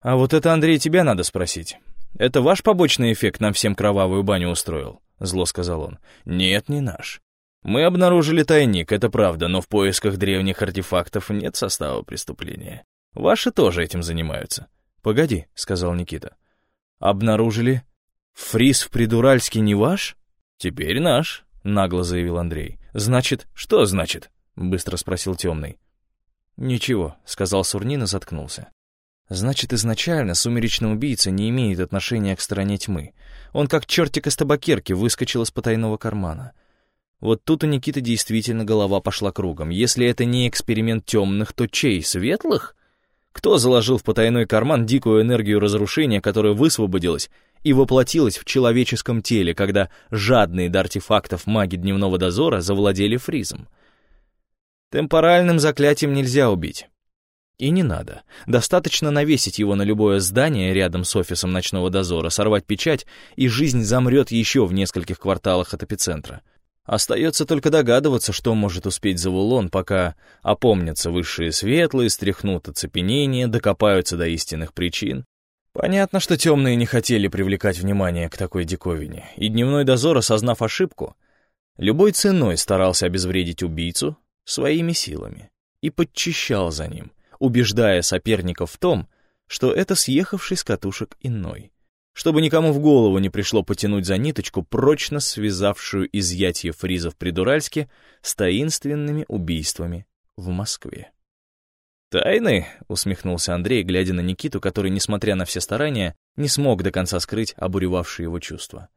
«А вот это, Андрей, тебя надо спросить. Это ваш побочный эффект нам всем кровавую баню устроил?» — зло сказал он. «Нет, не наш. Мы обнаружили тайник, это правда, но в поисках древних артефактов нет состава преступления. Ваши тоже этим занимаются». «Погоди», — сказал Никита. «Обнаружили? Фриз в Придуральске не ваш?» «Теперь наш», — нагло заявил Андрей. «Значит, что значит?» — быстро спросил Темный. «Ничего», — сказал Сурнин и заткнулся. Значит, изначально сумеречный убийца не имеет отношения к стороне тьмы. Он как чертик из табакерки выскочил из потайного кармана. Вот тут у Никиты действительно голова пошла кругом. Если это не эксперимент темных, то чей? Светлых? Кто заложил в потайной карман дикую энергию разрушения, которая высвободилась и воплотилась в человеческом теле, когда жадные до артефактов маги дневного дозора завладели фризом? Темпоральным заклятием нельзя убить. И не надо. Достаточно навесить его на любое здание рядом с офисом ночного дозора, сорвать печать, и жизнь замрет еще в нескольких кварталах от эпицентра. Остается только догадываться, что может успеть Завулон, пока опомнятся высшие светлые, стряхнут оцепенение, докопаются до истинных причин. Понятно, что темные не хотели привлекать внимание к такой диковине, и дневной дозор, осознав ошибку, любой ценой старался обезвредить убийцу своими силами и подчищал за ним — убеждая соперников в том, что это съехавший с катушек иной. Чтобы никому в голову не пришло потянуть за ниточку, прочно связавшую изъятие фризов при Дуральске с таинственными убийствами в Москве. «Тайны?» — усмехнулся Андрей, глядя на Никиту, который, несмотря на все старания, не смог до конца скрыть обуревавшие его чувства.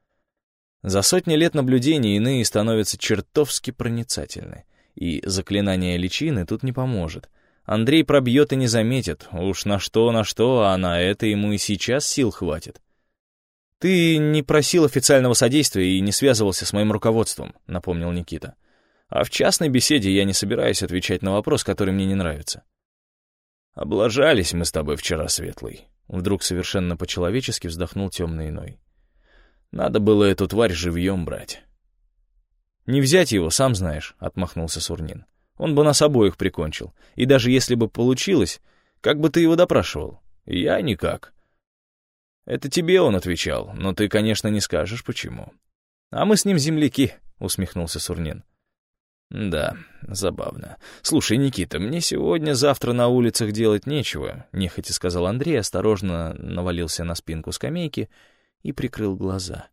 За сотни лет наблюдений иные становятся чертовски проницательны, и заклинание личины тут не поможет. Андрей пробьет и не заметит. Уж на что, на что, а на это ему и сейчас сил хватит. «Ты не просил официального содействия и не связывался с моим руководством», — напомнил Никита. «А в частной беседе я не собираюсь отвечать на вопрос, который мне не нравится». «Облажались мы с тобой вчера, Светлый», — вдруг совершенно по-человечески вздохнул темный иной. «Надо было эту тварь живьем брать». «Не взять его, сам знаешь», — отмахнулся Сурнин. «Он бы нас обоих прикончил. И даже если бы получилось, как бы ты его допрашивал?» «Я никак. Это тебе он отвечал, но ты, конечно, не скажешь, почему. А мы с ним земляки, усмехнулся Сурнин. Да, забавно. Слушай, Никита, мне сегодня-завтра на улицах делать нечего, нехотя сказал Андрей, осторожно навалился на спинку скамейки и прикрыл глаза.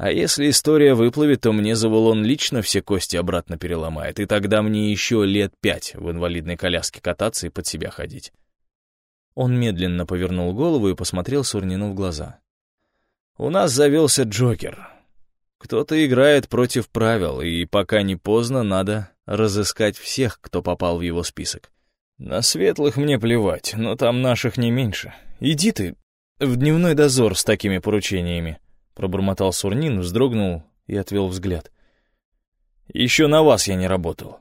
А если история выплывет, то мне Завулон лично все кости обратно переломает, и тогда мне еще лет пять в инвалидной коляске кататься и под себя ходить. Он медленно повернул голову и посмотрел Сурнину в глаза. «У нас завелся Джокер. Кто-то играет против правил, и пока не поздно, надо разыскать всех, кто попал в его список. На светлых мне плевать, но там наших не меньше. Иди ты в дневной дозор с такими поручениями», — пробормотал Сурнин, вздрогнул и отвел взгляд. «Еще на вас я не работал».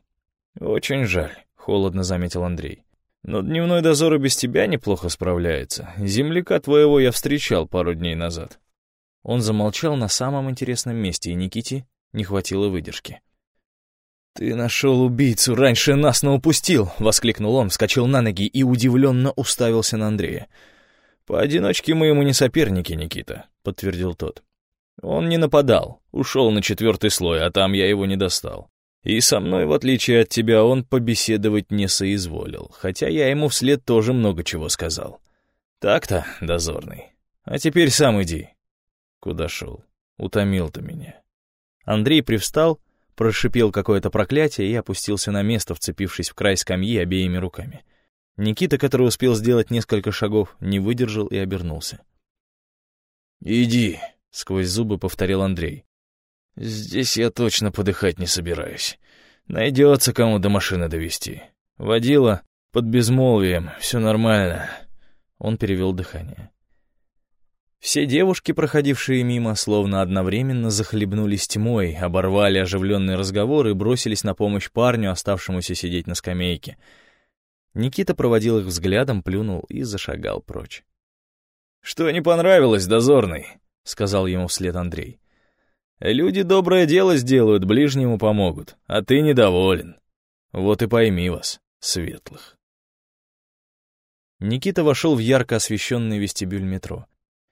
«Очень жаль», — холодно заметил Андрей. Но дневной дозор и без тебя неплохо справляется. Земляка твоего я встречал пару дней назад». Он замолчал на самом интересном месте, и Никите не хватило выдержки. «Ты нашел убийцу, раньше нас, но упустил!» — воскликнул он, вскочил на ноги и удивленно уставился на Андрея. «Поодиночке мы ему не соперники, Никита», — подтвердил тот. «Он не нападал, ушел на четвертый слой, а там я его не достал. И со мной, в отличие от тебя, он побеседовать не соизволил, хотя я ему вслед тоже много чего сказал. Так-то, дозорный. А теперь сам иди. Куда шел? Утомил ты меня. Андрей привстал, прошипел какое-то проклятие и опустился на место, вцепившись в край скамьи обеими руками. Никита, который успел сделать несколько шагов, не выдержал и обернулся. «Иди», — сквозь зубы повторил Андрей. Здесь я точно подыхать не собираюсь. Найдется кому до машины довести. Водила под безмолвием, все нормально. Он перевел дыхание. Все девушки, проходившие мимо, словно одновременно захлебнулись тьмой, оборвали оживленный разговор и бросились на помощь парню, оставшемуся сидеть на скамейке. Никита проводил их взглядом, плюнул и зашагал прочь. «Что не понравилось, дозорный?» — сказал ему вслед Андрей. Люди доброе дело сделают, ближнему помогут, а ты недоволен. Вот и пойми вас, светлых. Никита вошел в ярко освещенный вестибюль метро.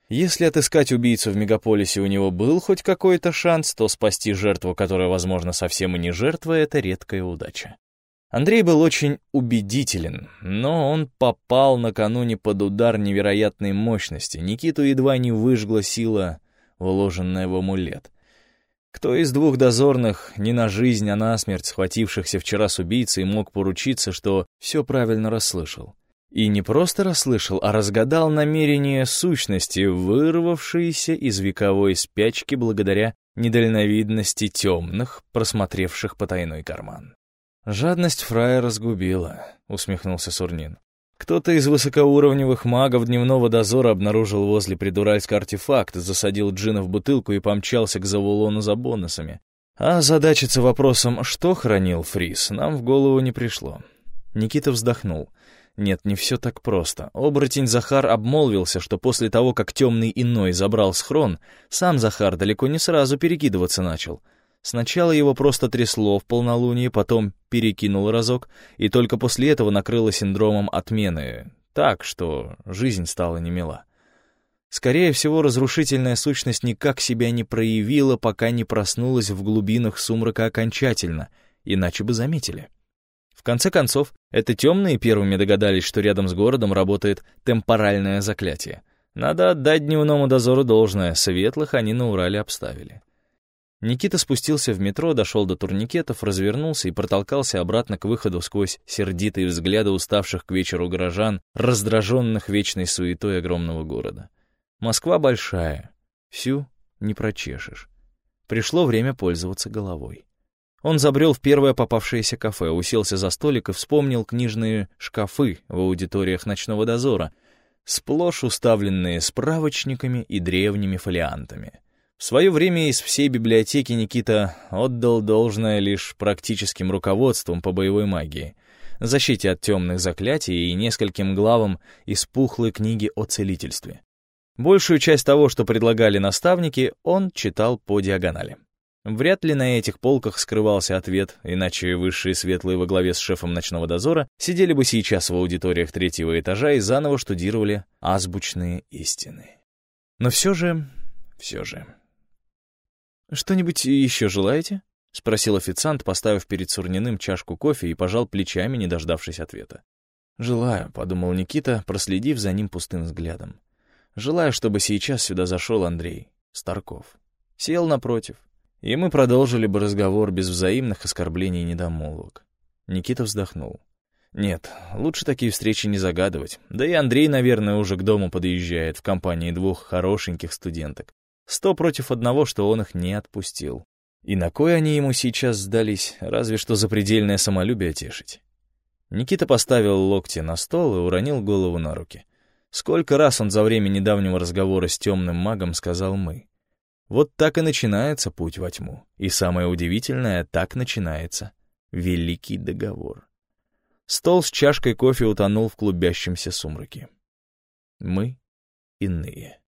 Если отыскать убийцу в мегаполисе у него был хоть какой-то шанс, то спасти жертву, которая, возможно, совсем и не жертва, — это редкая удача. Андрей был очень убедителен, но он попал накануне под удар невероятной мощности. Никиту едва не выжгла сила, вложенная в амулет. Кто из двух дозорных, не на жизнь, а на смерть схватившихся вчера с убийцей, мог поручиться, что все правильно расслышал? И не просто расслышал, а разгадал намерения сущности, вырвавшиеся из вековой спячки благодаря недальновидности темных, просмотревших потайной карман. «Жадность фрая разгубила», — усмехнулся Сурнин. Кто-то из высокоуровневых магов дневного дозора обнаружил возле Придуральска артефакт, засадил джина в бутылку и помчался к Завулону за бонусами. А задачиться вопросом, что хранил Фрис, нам в голову не пришло. Никита вздохнул. Нет, не все так просто. Оборотень Захар обмолвился, что после того, как темный иной забрал схрон, сам Захар далеко не сразу перекидываться начал — Сначала его просто трясло в полнолуние, потом перекинул разок, и только после этого накрыло синдромом отмены, так, что жизнь стала немила. Скорее всего, разрушительная сущность никак себя не проявила, пока не проснулась в глубинах сумрака окончательно, иначе бы заметили. В конце концов, это темные первыми догадались, что рядом с городом работает темпоральное заклятие. Надо отдать дневному дозору должное, светлых они на Урале обставили. Никита спустился в метро, дошел до турникетов, развернулся и протолкался обратно к выходу сквозь сердитые взгляды уставших к вечеру горожан, раздраженных вечной суетой огромного города. Москва большая, всю не прочешешь. Пришло время пользоваться головой. Он забрел в первое попавшееся кафе, уселся за столик и вспомнил книжные шкафы в аудиториях ночного дозора. сплошь уставленные справочниками и древними фолиантами. В свое время из всей библиотеки Никита отдал должное лишь практическим руководствам по боевой магии, защите от темных заклятий и нескольким главам из пухлой книги о целительстве. Большую часть того, что предлагали наставники, он читал по диагонали. Вряд ли на этих полках скрывался ответ, иначе высшие светлые во главе с шефом ночного дозора сидели бы сейчас в аудиториях третьего этажа и заново штудировали азбучные истины. Но все же, все же... «Что-нибудь еще желаете?» — спросил официант, поставив перед Сурниным чашку кофе и пожал плечами, не дождавшись ответа. «Желаю», — подумал Никита, проследив за ним пустым взглядом. Желаю, чтобы сейчас сюда зашел Андрей Старков. Сел напротив, и мы продолжили бы разговор без взаимных оскорблений и недомолвок. Никита вздохнул. Нет, лучше такие встречи не загадывать. Да и Андрей, наверное, уже к дому подъезжает в компании двух хорошеньких студенток. Сто против одного, что он их не отпустил. И на кой они ему сейчас сдались, разве что запредельное самолюбие тешить. Никита поставил локти на стол и уронил голову на руки. Сколько раз он за время недавнего разговора с темным магом сказал «мы». Вот так и начинается путь во тьму. И самое удивительное, так начинается Великий договор. Стол с чашкой кофе утонул в клубящемся сумраке. Мы иные.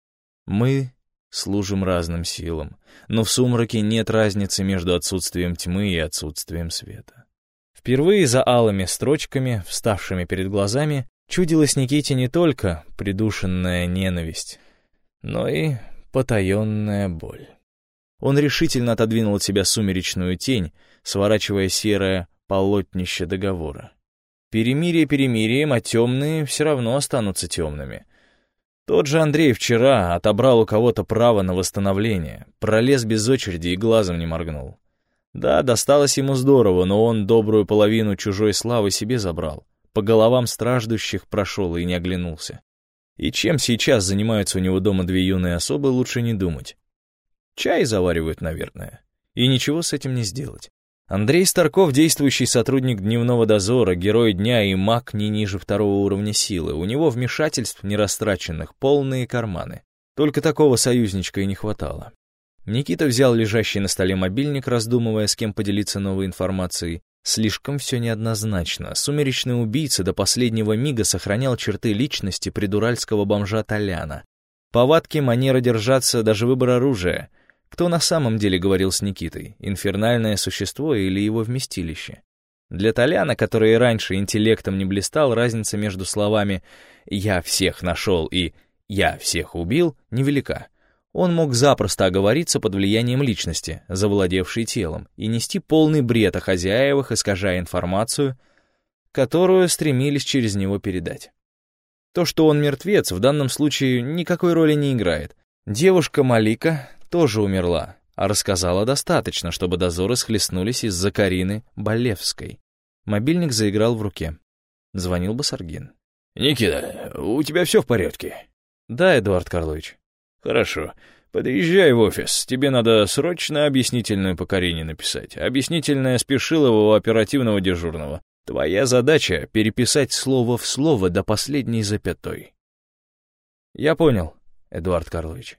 Мы служим разным силам, но в сумраке нет разницы между отсутствием тьмы и отсутствием света. Впервые за алыми строчками, вставшими перед глазами, Чудилась Никите не только придушенная ненависть, но и потаенная боль. Он решительно отодвинул от себя сумеречную тень, сворачивая серое полотнище договора. Перемирие перемирием, а темные все равно останутся темными. Тот же Андрей вчера отобрал у кого-то право на восстановление, пролез без очереди и глазом не моргнул. Да, досталось ему здорово, но он добрую половину чужой славы себе забрал по головам страждущих прошел и не оглянулся. И чем сейчас занимаются у него дома две юные особы, лучше не думать. Чай заваривают, наверное. И ничего с этим не сделать. Андрей Старков, действующий сотрудник дневного дозора, герой дня и маг не ниже второго уровня силы. У него вмешательств нерастраченных полные карманы. Только такого союзничка и не хватало. Никита взял лежащий на столе мобильник, раздумывая, с кем поделиться новой информацией, Слишком все неоднозначно. Сумеречный убийца до последнего мига сохранял черты личности придуральского бомжа Толяна. Повадки, манера держаться, даже выбор оружия. Кто на самом деле говорил с Никитой? Инфернальное существо или его вместилище? Для Толяна, который раньше интеллектом не блистал, разница между словами «я всех нашел» и «я всех убил» невелика. Он мог запросто оговориться под влиянием личности, завладевшей телом, и нести полный бред о хозяевах, искажая информацию, которую стремились через него передать. То, что он мертвец, в данном случае никакой роли не играет. Девушка Малика тоже умерла, а рассказала достаточно, чтобы дозоры схлестнулись из-за Карины Болевской. Мобильник заиграл в руке. Звонил Басаргин. «Никита, у тебя все в порядке?» «Да, Эдуард Карлович». «Хорошо. Подъезжай в офис. Тебе надо срочно объяснительную по Карине написать. Объяснительная спешилового оперативного дежурного. Твоя задача — переписать слово в слово до последней запятой». «Я понял, Эдуард Карлович».